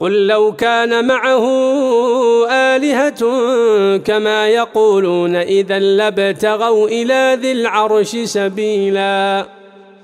قل لو كان معه آلهة كما يقولون إذا لابتغوا إلى ذي العرش سبيلاً.